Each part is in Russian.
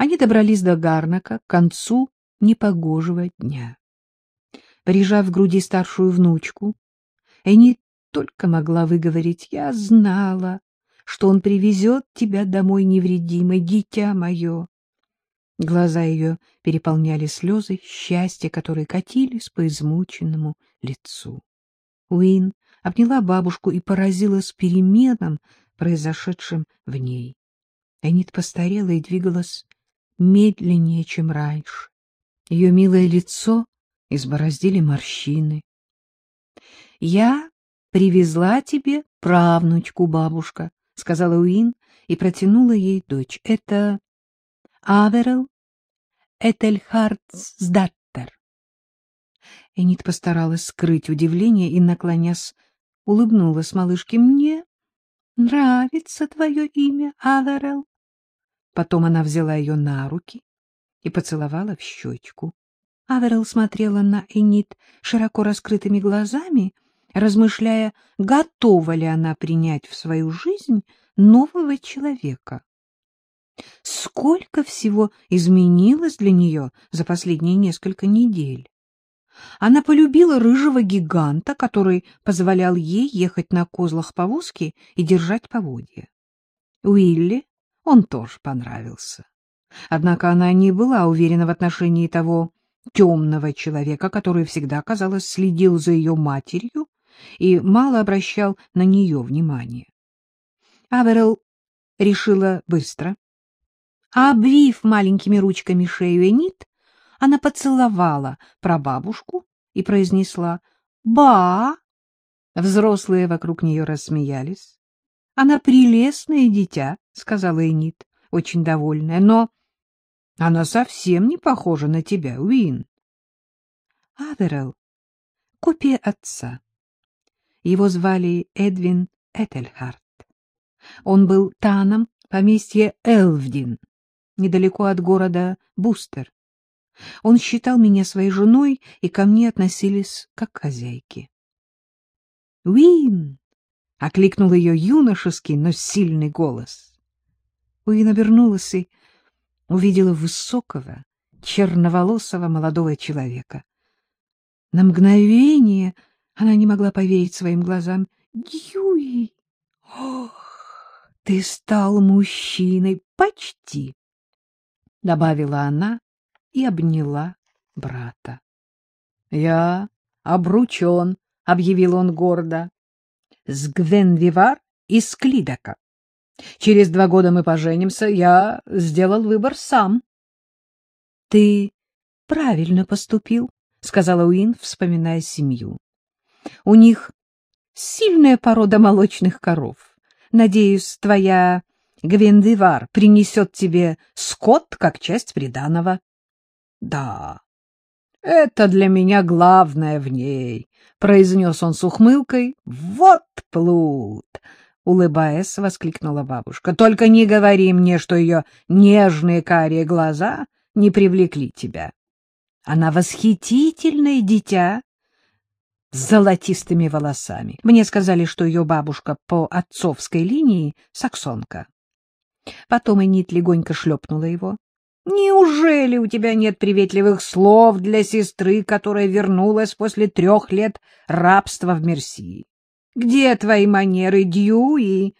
Они добрались до Гарнака к концу непогожего дня. Прижав в груди старшую внучку, Эни только могла выговорить «Я знала, что он привезет тебя домой невредимой, дитя мое». Глаза ее переполняли слезы счастья, которые катились по измученному лицу. Уин обняла бабушку и поразилась переменам, произошедшим в ней. Энит постарела и двигалась медленнее, чем раньше. Ее милое лицо избороздили морщины. — Я привезла тебе правнучку, бабушка, — сказала Уин и протянула ей дочь. — Это Аверел Этельхардсдаттер. Энит постаралась скрыть удивление и, наклонясь, улыбнулась малышке. — Мне нравится твое имя, Аверел. Потом она взяла ее на руки и поцеловала в щечку. Аверел смотрела на Энит широко раскрытыми глазами, размышляя, готова ли она принять в свою жизнь нового человека. Сколько всего изменилось для нее за последние несколько недель. Она полюбила рыжего гиганта, который позволял ей ехать на козлах повозки и держать поводья. Уилли он тоже понравился. Однако она не была уверена в отношении того темного человека, который всегда, казалось, следил за ее матерью и мало обращал на нее внимания. Аверел решила быстро. Обвив маленькими ручками шею Энит, она поцеловала прабабушку и произнесла «Ба!». Взрослые вокруг нее рассмеялись. «Она прелестное дитя», — сказала Энит, очень довольная, — «но она совсем не похожа на тебя, Уин». Аверел — копия отца. Его звали Эдвин Этельхарт. Он был таном поместья Элвдин, недалеко от города Бустер. Он считал меня своей женой, и ко мне относились как к хозяйке. — Уин! — окликнул ее юношеский, но сильный голос. Уин обернулась и увидела высокого, черноволосого молодого человека. На мгновение она не могла поверить своим глазам. — Дьюи! Ох, ты стал мужчиной почти! — добавила она и обняла брата. — Я обручен, — объявил он гордо, — с Гвенвивар из Клидака. Через два года мы поженимся, я сделал выбор сам. — Ты правильно поступил, — сказала Уин, вспоминая семью. — У них сильная порода молочных коров. Надеюсь, твоя Гвендивар принесет тебе скот как часть приданого. — Да, это для меня главное в ней, — произнес он с ухмылкой. — Вот плут! — улыбаясь, воскликнула бабушка. — Только не говори мне, что ее нежные карие глаза не привлекли тебя. Она восхитительное дитя с золотистыми волосами. Мне сказали, что ее бабушка по отцовской линии — саксонка. Потом Энит легонько шлепнула его. — Неужели у тебя нет приветливых слов для сестры, которая вернулась после трех лет рабства в Мерсии? Где твои манеры, Дьюи?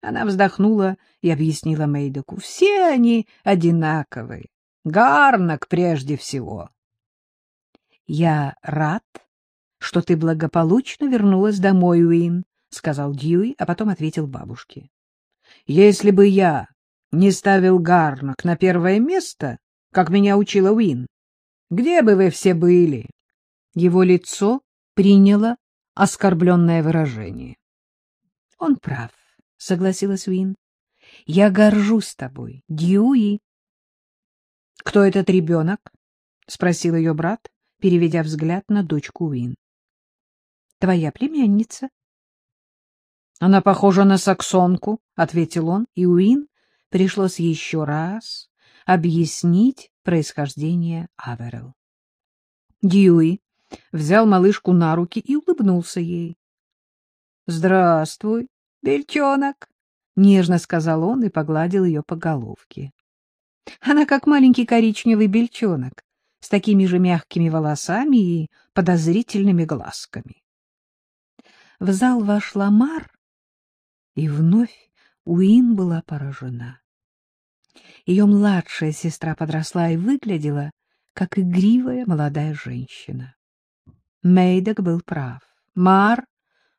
Она вздохнула и объяснила Мейдоку. Все они одинаковые. Гарнак прежде всего. — Я рад, что ты благополучно вернулась домой, Уин, — сказал Дьюи, а потом ответил бабушке. — Если бы я не ставил Гарнак на первое место, как меня учила Уин, где бы вы все были? Его лицо приняло оскорбленное выражение. — Он прав, — согласилась Уин. — Я горжусь тобой, Дьюи. — Кто этот ребенок? — спросил ее брат, переведя взгляд на дочку Уин. — Твоя племянница. — Она похожа на саксонку, — ответил он, и Уин пришлось еще раз объяснить происхождение Аверел. Дьюи взял малышку на руки и улыбнулся ей. — Здравствуй, бельчонок! — нежно сказал он и погладил ее по головке. Она как маленький коричневый бельчонок, с такими же мягкими волосами и подозрительными глазками. В зал вошла Мар, и вновь Уин была поражена. Ее младшая сестра подросла и выглядела, как игривая молодая женщина. Мейдок был прав. Мар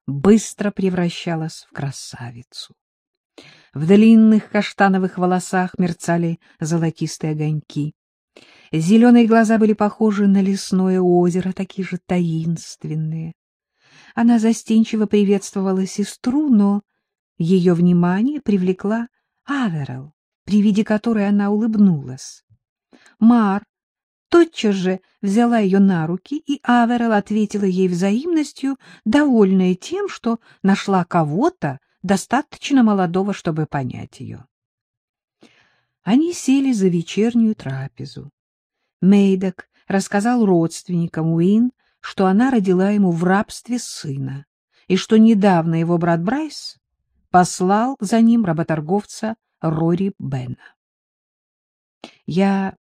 быстро превращалась в красавицу. В длинных каштановых волосах мерцали золотистые огоньки. Зеленые глаза были похожи на лесное озеро, такие же таинственные. Она застенчиво приветствовала сестру, но ее внимание привлекла Аверел, при виде которой она улыбнулась. Мар тотчас же взяла ее на руки, и Аверел ответила ей взаимностью, довольная тем, что нашла кого-то, достаточно молодого, чтобы понять ее. Они сели за вечернюю трапезу. Мейдок рассказал родственникам Уин, что она родила ему в рабстве сына, и что недавно его брат Брайс послал за ним работорговца Рори Бена. «Я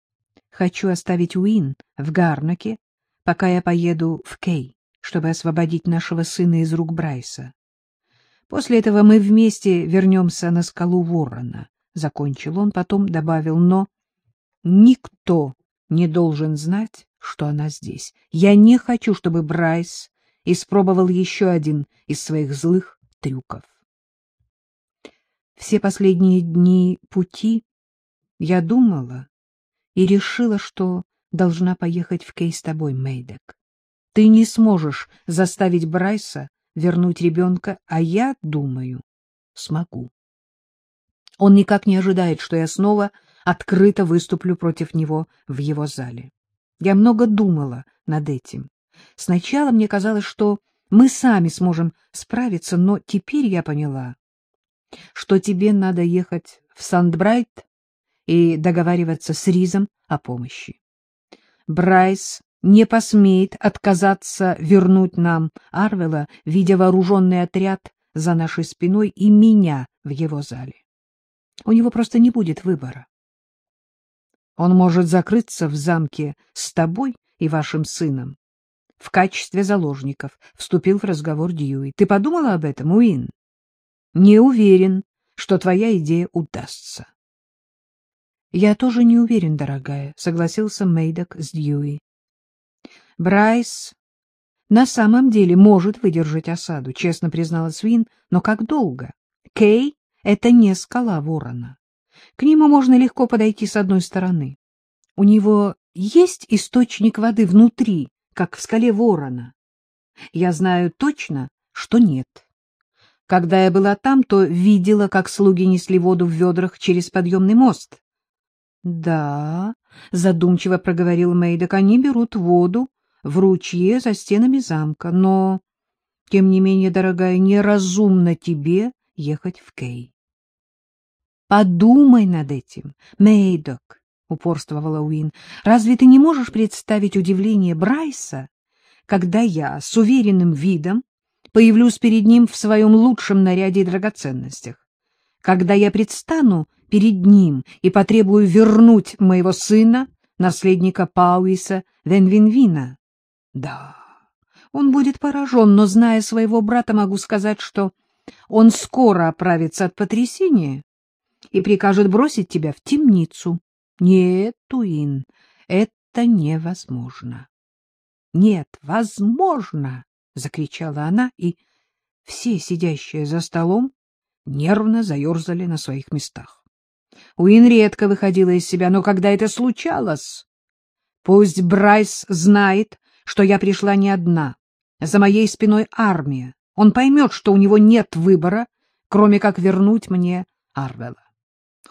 хочу оставить Уин в Гарнаке, пока я поеду в Кей, чтобы освободить нашего сына из рук Брайса. После этого мы вместе вернемся на скалу Ворона, — закончил он, потом добавил, но никто не должен знать, что она здесь. Я не хочу, чтобы Брайс испробовал еще один из своих злых трюков. Все последние дни пути я думала и решила, что должна поехать в Кей с тобой, Мейдек. Ты не сможешь заставить Брайса вернуть ребенка, а я думаю, смогу. Он никак не ожидает, что я снова открыто выступлю против него в его зале. Я много думала над этим. Сначала мне казалось, что мы сами сможем справиться, но теперь я поняла, что тебе надо ехать в Сандбрайт и договариваться с Ризом о помощи. Брайс не посмеет отказаться вернуть нам Арвела, видя вооруженный отряд за нашей спиной и меня в его зале. У него просто не будет выбора. Он может закрыться в замке с тобой и вашим сыном. В качестве заложников вступил в разговор Дьюи. Ты подумала об этом, Уин? Не уверен, что твоя идея удастся. Я тоже не уверен, дорогая, согласился Мейдок с Дьюи. Брайс на самом деле может выдержать осаду, честно признала Свин, но как долго? Кей — это не скала ворона. К нему можно легко подойти с одной стороны. У него есть источник воды внутри, как в скале ворона. Я знаю точно, что нет. Когда я была там, то видела, как слуги несли воду в ведрах через подъемный мост. — Да, — задумчиво проговорил Мейдок, — они берут воду в ручье за стенами замка, но, тем не менее, дорогая, неразумно тебе ехать в Кей. — Подумай над этим, Мейдок, — упорствовала Уин. — Разве ты не можешь представить удивление Брайса, когда я с уверенным видом появлюсь перед ним в своем лучшем наряде и драгоценностях? Когда я предстану перед ним и потребую вернуть моего сына, наследника Пауиса Венвинвина? Да, он будет поражен, но, зная своего брата, могу сказать, что он скоро оправится от потрясения и прикажет бросить тебя в темницу. Нет, Туин, это невозможно. Нет, возможно, — закричала она, и все, сидящие за столом, нервно заерзали на своих местах. Уин редко выходила из себя, но когда это случалось... Пусть Брайс знает, что я пришла не одна. За моей спиной армия. Он поймет, что у него нет выбора, кроме как вернуть мне Арвела.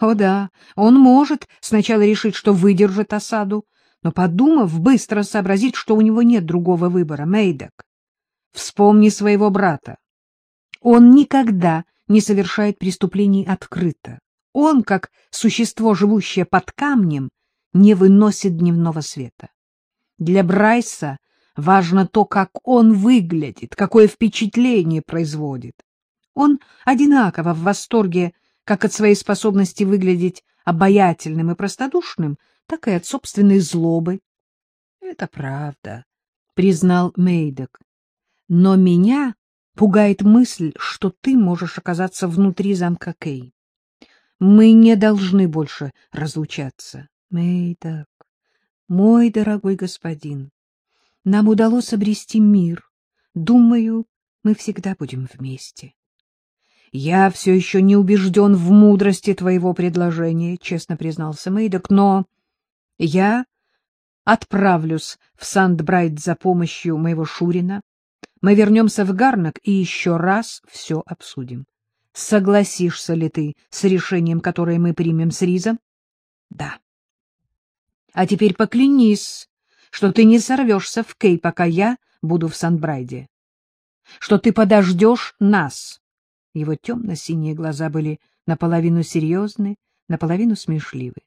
О да, он может сначала решить, что выдержит осаду, но, подумав, быстро сообразить, что у него нет другого выбора. Мейдок, вспомни своего брата. Он никогда не совершает преступлений открыто. Он, как существо, живущее под камнем, не выносит дневного света. Для Брайса Важно то, как он выглядит, какое впечатление производит. Он одинаково в восторге как от своей способности выглядеть обаятельным и простодушным, так и от собственной злобы. — Это правда, — признал Мейдок. — Но меня пугает мысль, что ты можешь оказаться внутри замка Кей. Мы не должны больше разлучаться. Мейдок, мой дорогой господин, нам удалось обрести мир. Думаю, мы всегда будем вместе. Я все еще не убежден в мудрости твоего предложения, честно признался Мейдок, но я отправлюсь в Сандбрайт за помощью моего Шурина. Мы вернемся в Гарнак и еще раз все обсудим. Согласишься ли ты с решением, которое мы примем с Ризом? Да. А теперь поклянись, что ты не сорвешься в Кей, пока я буду в Сандбрайде. Что ты подождешь нас. Его темно-синие глаза были наполовину серьезны, наполовину смешливы.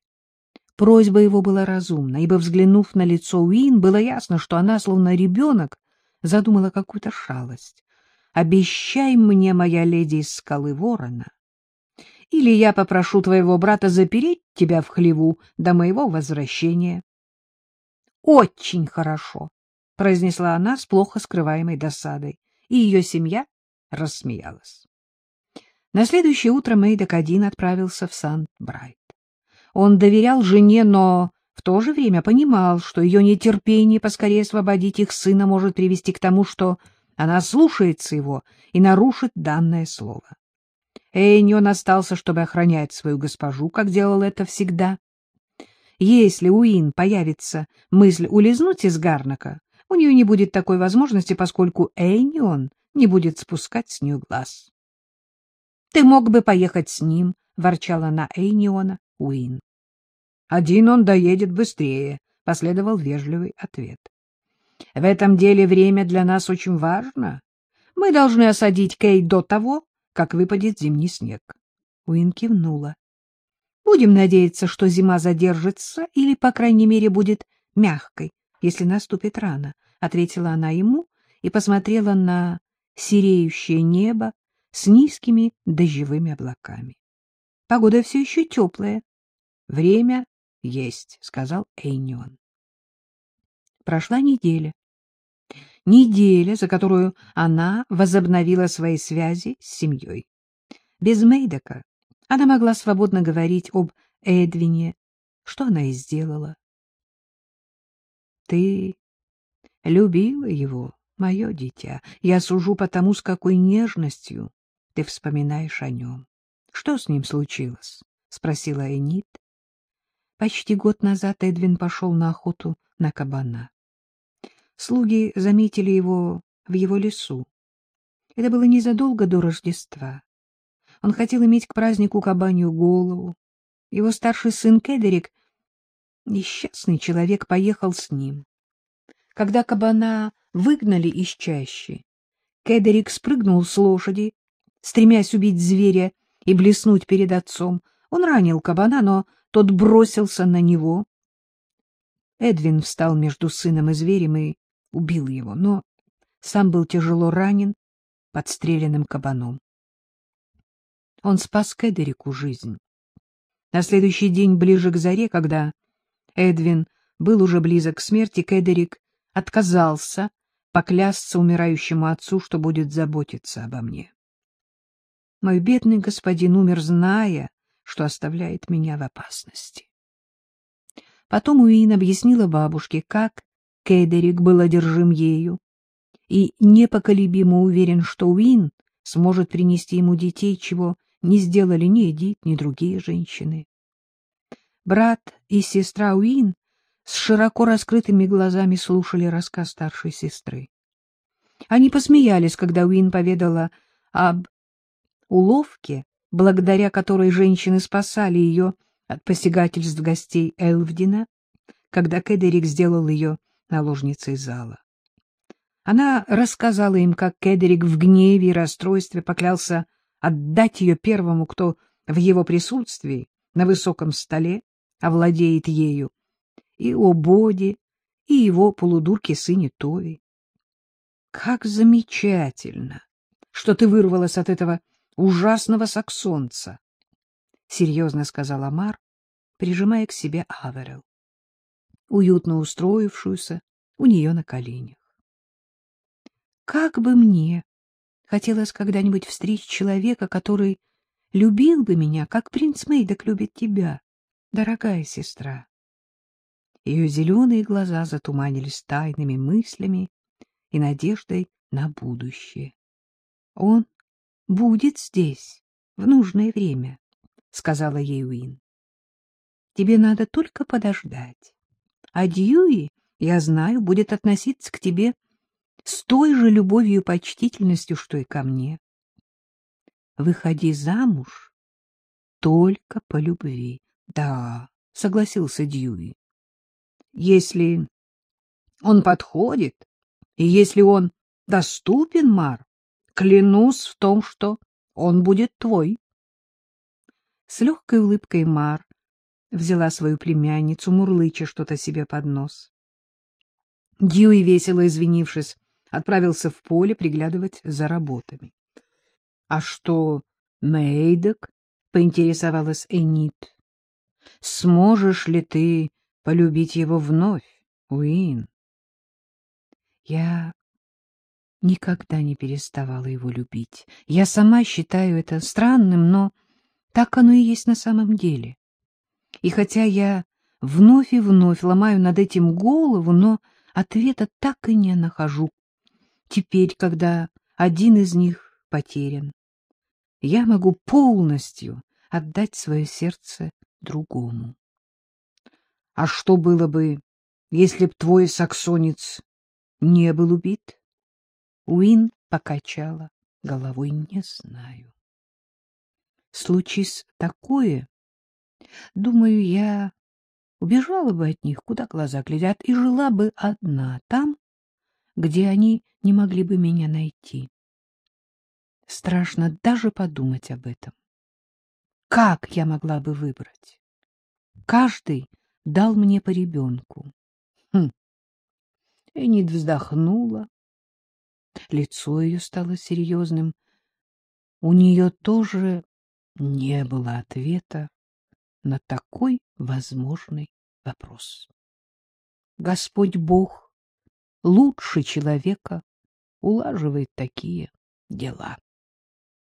Просьба его была разумна, ибо, взглянув на лицо Уин, было ясно, что она, словно ребенок, задумала какую-то шалость. «Обещай мне, моя леди из скалы ворона, или я попрошу твоего брата запереть тебя в хлеву до моего возвращения». «Очень хорошо», — произнесла она с плохо скрываемой досадой, и ее семья рассмеялась. На следующее утро Мэйдок один отправился в Сант-Брайт. Он доверял жене, но в то же время понимал, что ее нетерпение поскорее освободить их сына может привести к тому, что она слушается его и нарушит данное слово. Эйнион остался, чтобы охранять свою госпожу, как делал это всегда. Если у Ин появится мысль улизнуть из Гарнака, у нее не будет такой возможности, поскольку Эйнион не будет спускать с нее глаз. — Ты мог бы поехать с ним, — ворчала на Эйниона Уин. — Один он доедет быстрее, — последовал вежливый ответ. — В этом деле время для нас очень важно. Мы должны осадить Кей до того, как выпадет зимний снег. Уин кивнула. — Будем надеяться, что зима задержится или, по крайней мере, будет мягкой, если наступит рано, — ответила она ему и посмотрела на сереющее небо с низкими дождевыми облаками. Погода все еще теплая. Время есть, — сказал Эйнион. Прошла неделя. Неделя, за которую она возобновила свои связи с семьей. Без Мейдока она могла свободно говорить об Эдвине, что она и сделала. — Ты любила его, мое дитя. Я сужу по тому, с какой нежностью ты вспоминаешь о нем. Что с ним случилось? — спросила Энит. Почти год назад Эдвин пошел на охоту на кабана. Слуги заметили его в его лесу. Это было незадолго до Рождества. Он хотел иметь к празднику кабанью голову. Его старший сын Кедерик, несчастный человек, поехал с ним. Когда кабана выгнали из чащи, Кедерик спрыгнул с лошади, стремясь убить зверя и блеснуть перед отцом. Он ранил кабана, но тот бросился на него. Эдвин встал между сыном и зверем и убил его, но сам был тяжело ранен подстреленным кабаном. Он спас Кедерику жизнь. На следующий день, ближе к заре, когда Эдвин был уже близок к смерти, Кедерик отказался поклясться умирающему отцу, что будет заботиться обо мне. Мой бедный господин умер, зная, что оставляет меня в опасности. Потом Уин объяснила бабушке, как Кедерик был одержим ею, и непоколебимо уверен, что Уин сможет принести ему детей, чего не сделали ни Эдит, ни другие женщины. Брат и сестра Уин с широко раскрытыми глазами слушали рассказ старшей сестры. Они посмеялись, когда Уин поведала об уловке, благодаря которой женщины спасали ее от посягательств гостей Элвдина, когда Кедерик сделал ее наложницей зала. Она рассказала им, как Кедерик в гневе и расстройстве поклялся отдать ее первому, кто в его присутствии на высоком столе овладеет ею, и о Боде, и его полудурке сыне Тови. Как замечательно, что ты вырвалась от этого ужасного саксонца, — серьезно сказал Амар, прижимая к себе Аверел, уютно устроившуюся у нее на коленях. Как бы мне хотелось когда-нибудь встретить человека, который любил бы меня, как принц Мейдок любит тебя, дорогая сестра. Ее зеленые глаза затуманились тайными мыслями и надеждой на будущее. Он будет здесь в нужное время, — сказала ей Уин. Тебе надо только подождать. А Дьюи, я знаю, будет относиться к тебе с той же любовью и почтительностью, что и ко мне. Выходи замуж только по любви. Да, согласился Дьюи. Если он подходит, и если он доступен, Мар, клянусь в том, что он будет твой. С легкой улыбкой Мар взяла свою племянницу, мурлыча что-то себе под нос. Дьюи, весело извинившись, отправился в поле приглядывать за работами. — А что, Мейдок? — поинтересовалась Энит. — Сможешь ли ты полюбить его вновь, Уин? Я никогда не переставала его любить. Я сама считаю это странным, но так оно и есть на самом деле. И хотя я вновь и вновь ломаю над этим голову, но ответа так и не нахожу. Теперь, когда один из них потерян, я могу полностью отдать свое сердце другому. А что было бы, если б твой саксонец не был убит? Уин покачала головой, не знаю. Случись такое, думаю, я убежала бы от них, куда глаза глядят, и жила бы одна там, где они не могли бы меня найти. Страшно даже подумать об этом. Как я могла бы выбрать? Каждый дал мне по ребенку. Хм. Энит вздохнула. Лицо ее стало серьезным. У нее тоже не было ответа на такой возможный вопрос. Господь Бог лучше человека улаживает такие дела.